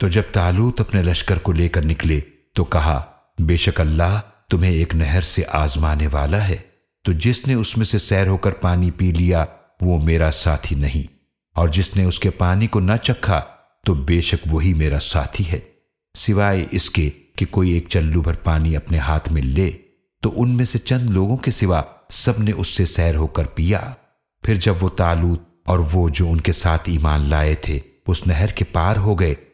तो जब तालूत अपने लश्कर को लेकर निकले तो कहा, बेशक अल्लाह तुम्हें एक नहर से आजमाने वाला है तो जिसने उसमें से सैर होकर पानी पी लिया, वो मेरा साथी नहीं, और जिसने उसके पानी को न चखा तो बेशक वही मेरा साथी है। सिवाय इसके कि कोई एक चल्लू भर पानी अपने हाथ में ले तो उनमें से चंद लोगों के सिवा सबने उससे सैर होकर पिया। फिर जब वो तालूत और वो जो उनके साथ ईमान लाए थे, उस नहर के पार हो गए